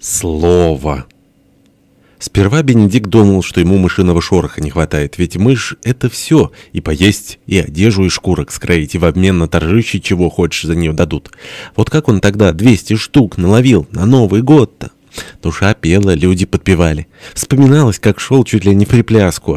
Слово. Сперва Бенедикт думал, что ему мышиного шороха не хватает, ведь мышь — это все, и поесть, и одежду и шкурок скроить, и в обмен на торжище чего хочешь за нее дадут. Вот как он тогда 200 штук наловил на Новый год-то? Душа пела, люди подпевали. Вспоминалось, как шел чуть ли не припляску,